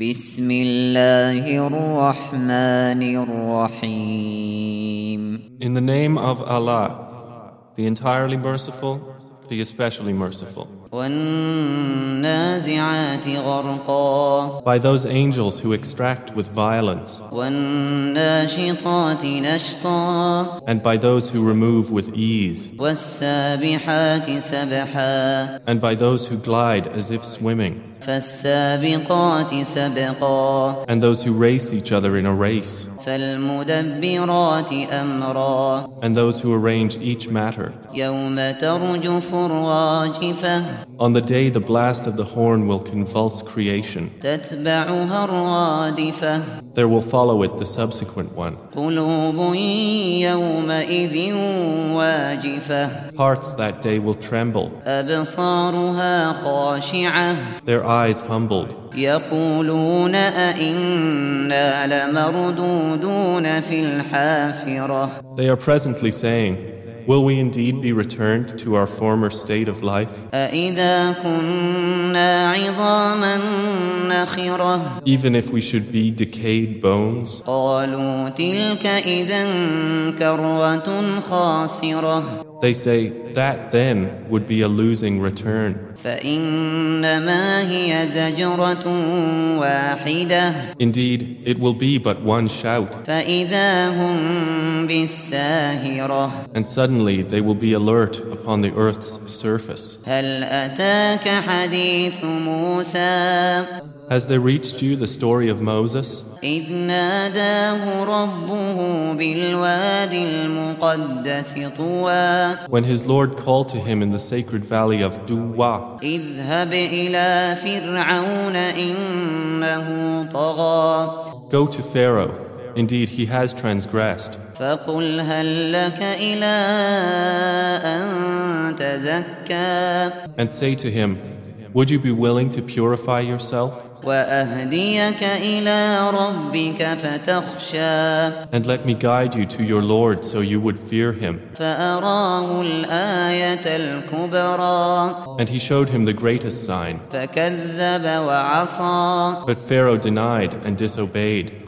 بسم الله الرحمن الرحيم In the name of Allah, the entirely merciful, the especially merciful. والنازعات غرقا By those angels who extract with violence, والناشطات نشطا and by those who remove with ease, والسابحات سبحا and by those who glide as if swimming, فالسابقات سبقا and those who race each other in a race, فالمدبرات أمرا and those who arrange each matter. يوم ترجف الراجفة On the day the blast of the horn will convulse creation, تتبعها الرادفة there will follow it the subsequent one. قلوب يومئذ واجفة Hearts that day will tremble, أبصارها خاشعة their eyes humbled. يقولون أئنا لمردودون في الحافرة They are presently saying, Will we indeed be returned to our former state of life? Even if we should be decayed bones? They say that then would be a losing return. Indeed, it will be but one shout. And suddenly they will be alert upon the earth's surface. Has there reached you the story of Moses? When his Lord called to him in the sacred valley of Tuwa, Go to Pharaoh. Indeed, he has transgressed. And say to him, would you be willing to purify yourself? And let me guide you to your Lord so you would fear him. And he showed him the greatest sign. But Pharaoh denied and disobeyed.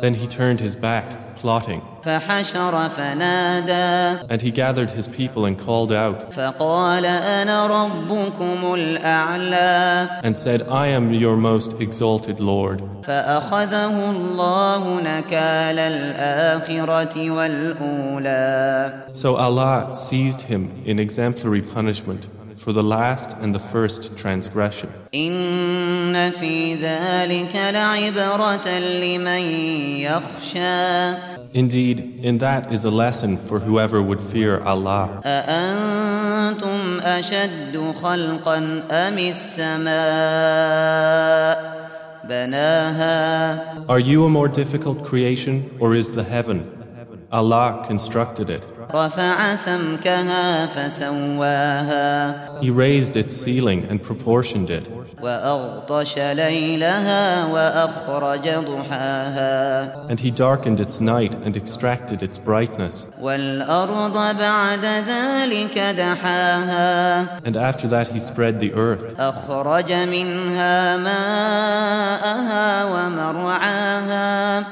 Then he turned his back plotting. And he gathered his people and called out and said, I am your most exalted Lord. So Allah seized him in exemplary punishment for the last and the first transgression. إن في ذلك لعبرة لمن يخشى Indeed, in that is a lesson for whoever would fear Allah. أأنتم أشد خلقا أم السماء بناها Are you a more difficult creation or is the heaven? Allah constructed it. He raised its ceiling and proportioned it. And he darkened its night and extracted its brightness. And after that he spread the earth.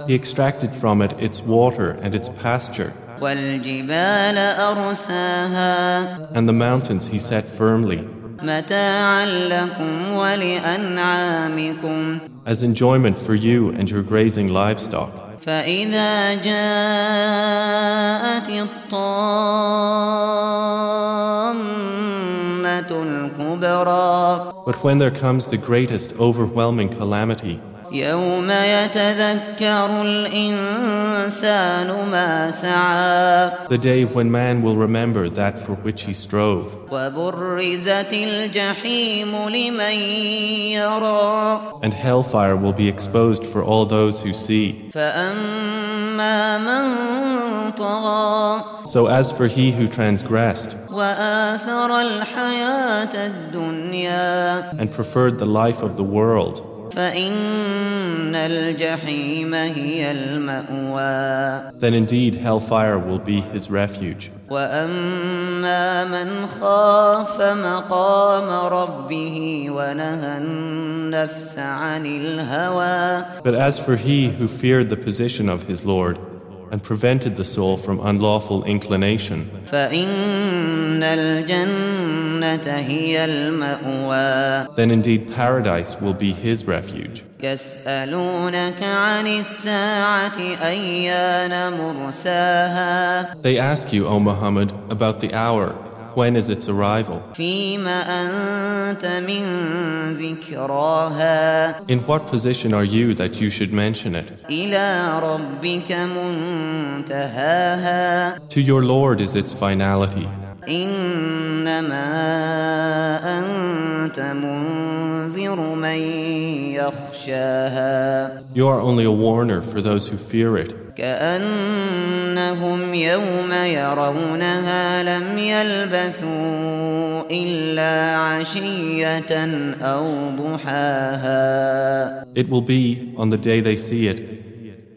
He extracted from it its water and its pasture. والجبال أرساها And the mountains He set firmly, متاعا لكم ولأنعامكم as enjoyment for you and your grazing livestock. فإذا جاءت الطامة الكبرى But when there comes the greatest overwhelming calamity, يوم يتذكر الإنسان ما سعى the day when man will remember that for which he strove, وبرزت الجحيم لمن يرى and hellfire will be exposed for all those who see. فأما من طغى So as for he who transgressed وآثر الحياة الدنيا and preferred the life of the world, فإن الجحيم هي المأوى Then indeed hellfire will be his refuge. وأما من خاف مقام ربه ونهى النفس عن الهوى But as for he who feared the position of his Lord and prevented the soul from unlawful inclination, فإن الجنة هي المأوى then indeed paradise will be his refuge. They ask you, O Muhammad, about the hour. When is its arrival? In what position are you that you should mention it? To your Lord is its finality. إنما أنت منذر من يخشاها You are only a warner for those who fear it. كأنهم يوم يرونها لم يلبثوا إلا عشية أو ضحاها It will be, on the day they see it,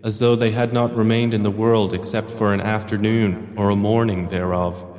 as though they had not remained in the world except for an afternoon or a morning thereof.